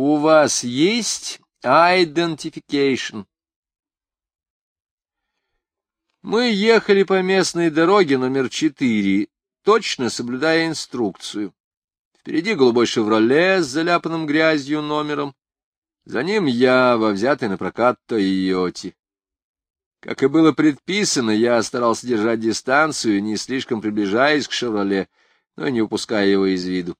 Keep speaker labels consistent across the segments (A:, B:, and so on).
A: У вас есть identification? Мы ехали по местной дороге номер четыре, точно соблюдая инструкцию. Впереди голубой «Шевроле» с заляпанным грязью номером. За ним я во взятой на прокат «Тойоте». Как и было предписано, я старался держать дистанцию, не слишком приближаясь к «Шевроле», но не упуская его из виду.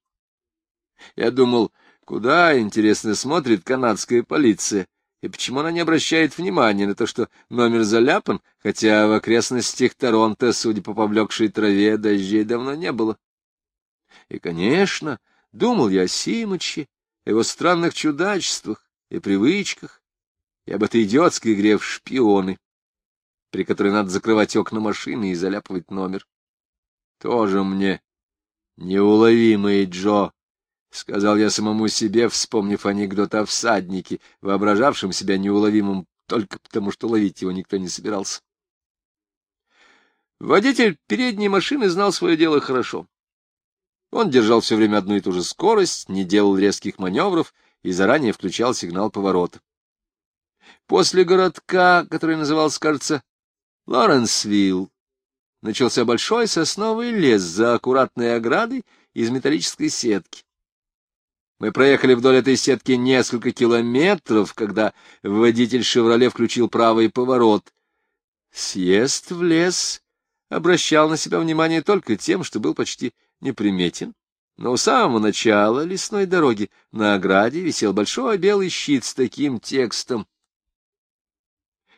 A: Я думал, куда, интересно, смотрит канадская полиция, и почему она не обращает внимания на то, что номер заляпан, хотя в окрестностях Торонто, судя по поблекшей траве, дождей давно не было? И, конечно, думал я о Симыче, его странных чудачествах и привычках, и об этой идиотской игре в шпионы, при которой надо закрывать окна машины и заляпывать номер. Тоже мне неуловимый Джо — сказал я самому себе, вспомнив анекдот о всаднике, воображавшем себя неуловимым только потому, что ловить его никто не собирался. Водитель передней машины знал свое дело хорошо. Он держал все время одну и ту же скорость, не делал резких маневров и заранее включал сигнал поворота. После городка, который назывался, кажется, Лоренсвилл, начался большой сосновый лес за аккуратной оградой из металлической сетки. Мы проехали вдоль этой сетки несколько километров, когда водитель «Шевроле» включил правый поворот. Съезд в лес обращал на себя внимание только тем, что был почти неприметен. Но у самого начала лесной дороги на ограде висел большой белый щит с таким текстом.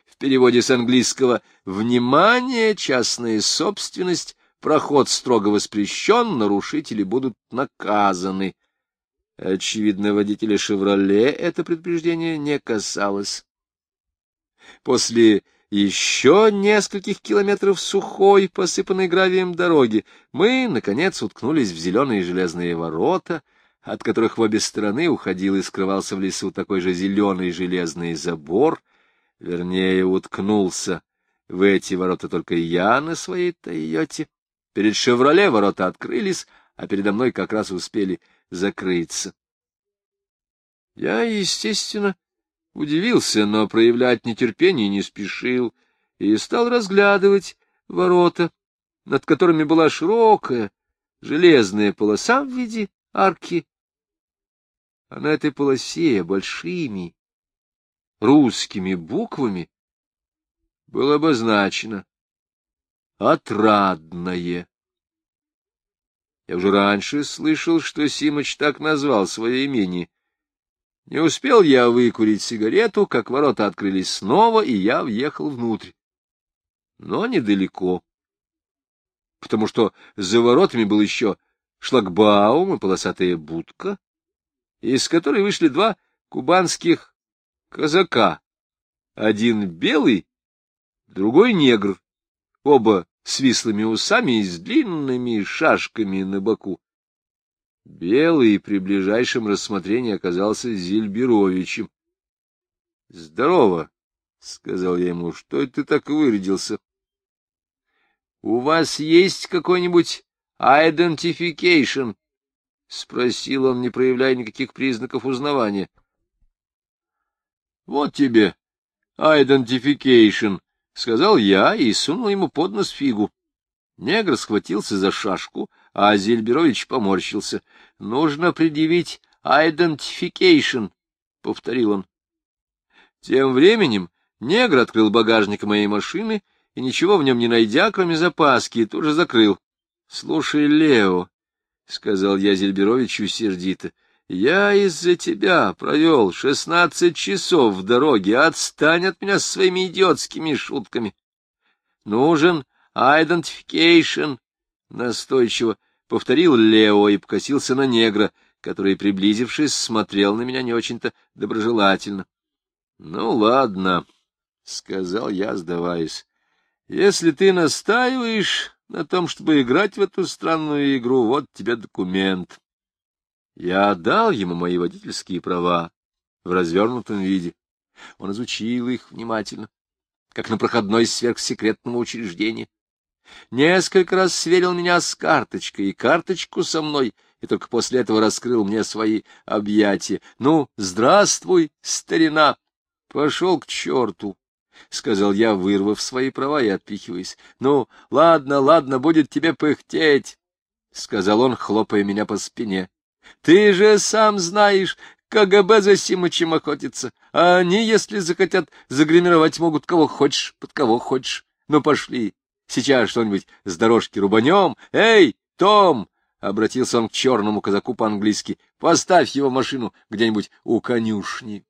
A: В переводе с английского «Внимание! Частная собственность! Проход строго воспрещен, нарушители будут наказаны». Очевидно, водителя «Шевроле» это предупреждение не касалось. После еще нескольких километров сухой, посыпанной гравием дороги, мы, наконец, уткнулись в зеленые железные ворота, от которых в обе стороны уходил и скрывался в лесу такой же зеленый железный забор, вернее, уткнулся в эти ворота только я на своей «Тойоте». Перед «Шевроле» ворота открылись, а передо мной как раз успели закрыться. Я, естественно, удивился, но проявлять нетерпение не спешил и стал разглядывать ворота, над которыми была широкая железная полоса в виде арки. А на этой полосе большими русскими буквами было обозначено «Отрадное». Я уже раньше слышал, что Симыч так назвал свое имение — не успел я выкурить сигарету, как ворота открылись снова, и я въехал внутрь. Но недалеко, потому что за воротами был еще шлагбаум и полосатая будка, из которой вышли два кубанских казака, один белый, другой негр, оба с вислыми усами и с длинными шашками на боку. Белый при ближайшем рассмотрении оказался Зильберовичем. — Здорово, — сказал я ему, — что это ты так вырядился? — У вас есть какой-нибудь identification? — спросил он, не проявляя никаких признаков узнавания. — Вот тебе identification, — сказал я и сунул ему под нос фигу. Негр схватился за шашку, а Зельберович поморщился. — Нужно предъявить identification, — повторил он. Тем временем негр открыл багажник моей машины и, ничего в нем не найдя, кроме запаски, тут же закрыл. — Слушай, Лео, — сказал я Зельберовичу сердито, — я из-за тебя провел шестнадцать часов в дороге, отстань от меня своими идиотскими шутками. Нужен Identification, настойчиво повторил Лео и покосился на негра, который, приблизившись, смотрел на меня не очень-то доброжелательно. — Ну, ладно, — сказал я, сдаваясь. — Если ты настаиваешь на том, чтобы играть в эту странную игру, вот тебе документ. Я отдал ему мои водительские права в развернутом виде. Он изучил их внимательно, как на проходной сверхсекретного учреждения несколько раз сверил меня с карточкой и карточку со мной, и только после этого раскрыл мне свои объятия. — Ну, здравствуй, старина! — Пошел к черту! — сказал я, вырвав свои права и отпихиваясь. — Ну, ладно, ладно, будет тебе пыхтеть, — сказал он, хлопая меня по спине. — Ты же сам знаешь, КГБ за Симычем охотится, а они, если захотят, загримировать могут кого хочешь, под кого хочешь. Ну, пошли, сейчас что-нибудь с дорожки рубанем. Эй, Том! — обратился он к черному казаку по-английски. — Поставь его машину где-нибудь у конюшни.